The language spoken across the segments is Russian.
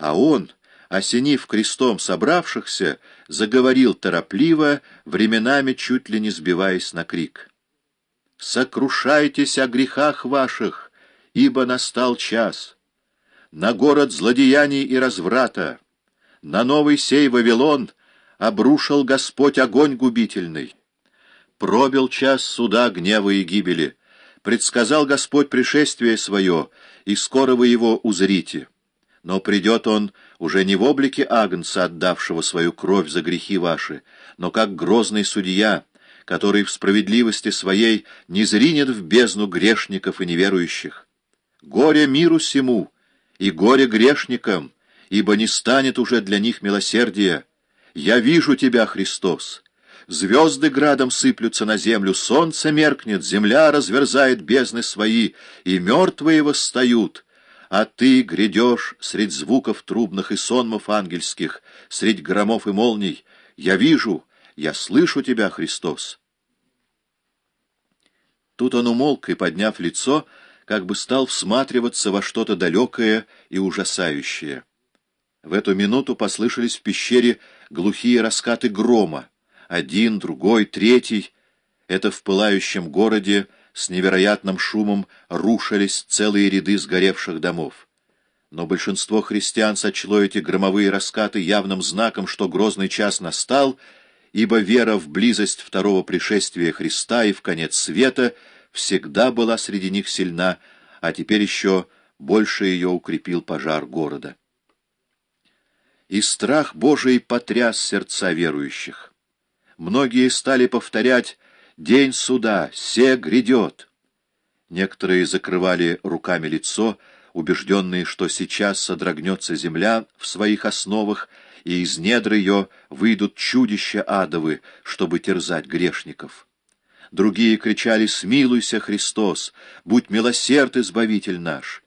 а он, осенив крестом собравшихся, заговорил торопливо, временами чуть ли не сбиваясь на крик. «Сокрушайтесь о грехах ваших, ибо настал час. На город злодеяний и разврата, на новый сей Вавилон обрушил Господь огонь губительный. Пробил час суда гнева и гибели, предсказал Господь пришествие свое, и скоро вы его узрите. Но придет он уже не в облике агнца, отдавшего свою кровь за грехи ваши, но как грозный судья, который в справедливости своей не зринет в бездну грешников и неверующих. Горе миру сему и горе грешникам, ибо не станет уже для них милосердия. Я вижу тебя, Христос. Звезды градом сыплются на землю, солнце меркнет, земля разверзает бездны свои, и мертвые восстают. А ты грядешь средь звуков трубных и сонмов ангельских, средь громов и молний. Я вижу, я слышу тебя, Христос. Тут он умолк и, подняв лицо, как бы стал всматриваться во что-то далекое и ужасающее. В эту минуту послышались в пещере глухие раскаты грома. Один, другой, третий. Это в пылающем городе с невероятным шумом рушились целые ряды сгоревших домов. Но большинство христиан сочло эти громовые раскаты явным знаком, что грозный час настал, ибо вера в близость второго пришествия Христа и в конец света всегда была среди них сильна, а теперь еще больше ее укрепил пожар города и страх Божий потряс сердца верующих. Многие стали повторять «День суда, се грядет». Некоторые закрывали руками лицо, убежденные, что сейчас содрогнется земля в своих основах, и из недр ее выйдут чудища адовы, чтобы терзать грешников. Другие кричали «Смилуйся, Христос! Будь милосерд, Избавитель наш!»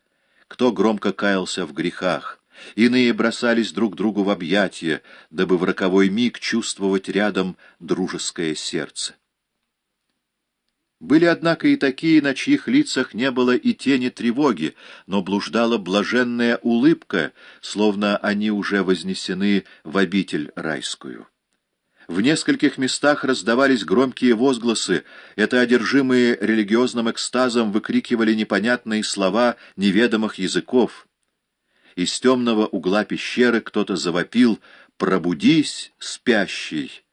Кто громко каялся в грехах, Иные бросались друг другу в объятия, дабы в роковой миг чувствовать рядом дружеское сердце. Были, однако, и такие, на чьих лицах не было и тени тревоги, но блуждала блаженная улыбка, словно они уже вознесены в обитель райскую. В нескольких местах раздавались громкие возгласы, это одержимые религиозным экстазом выкрикивали непонятные слова неведомых языков из темного угла пещеры кто-то завопил «Пробудись, спящий!».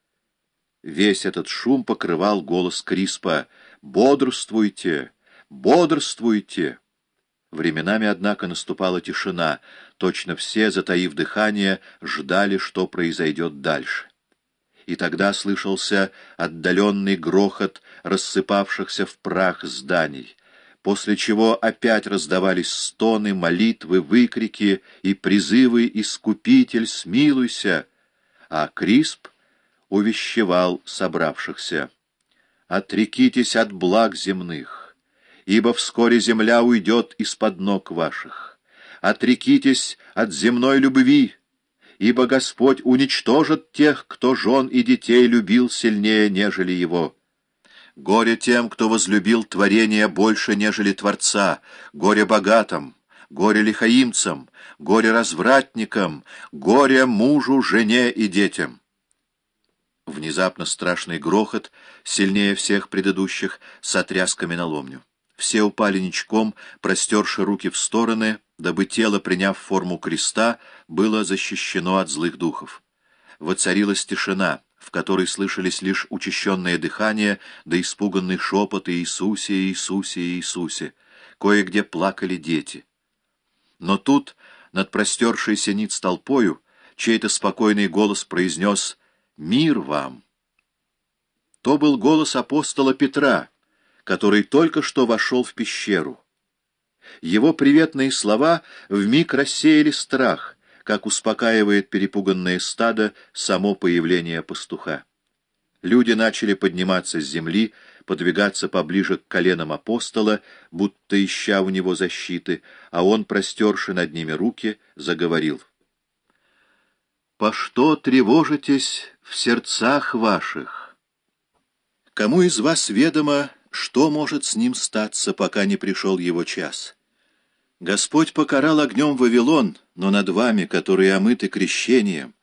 Весь этот шум покрывал голос Криспа «Бодрствуйте! Бодрствуйте!». Временами, однако, наступала тишина. Точно все, затаив дыхание, ждали, что произойдет дальше. И тогда слышался отдаленный грохот рассыпавшихся в прах зданий после чего опять раздавались стоны, молитвы, выкрики и призывы «Искупитель, смилуйся!» А Крисп увещевал собравшихся. «Отрекитесь от благ земных, ибо вскоре земля уйдет из-под ног ваших. Отрекитесь от земной любви, ибо Господь уничтожит тех, кто жен и детей любил сильнее, нежели его». Горе тем, кто возлюбил творение больше, нежели Творца, горе богатым, горе лихаимцам, горе развратникам, горе мужу, жене и детям. Внезапно страшный грохот, сильнее всех предыдущих, сотряс каменоломню. Все упали ничком, простерши руки в стороны, дабы тело, приняв форму креста, было защищено от злых духов. Воцарилась тишина — в которой слышались лишь учащенное дыхание да испуганный шепот «Иисусе, Иисусе, Иисусе!» Кое-где плакали дети. Но тут, над простершейся ниц толпою, чей-то спокойный голос произнес «Мир вам!». То был голос апостола Петра, который только что вошел в пещеру. Его приветные слова вмиг рассеяли страх — как успокаивает перепуганное стадо само появление пастуха. Люди начали подниматься с земли, подвигаться поближе к коленам апостола, будто ища у него защиты, а он, простерши над ними руки, заговорил. «По что тревожитесь в сердцах ваших? Кому из вас ведомо, что может с ним статься, пока не пришел его час?» Господь покарал огнем Вавилон, но над вами, которые омыты крещением,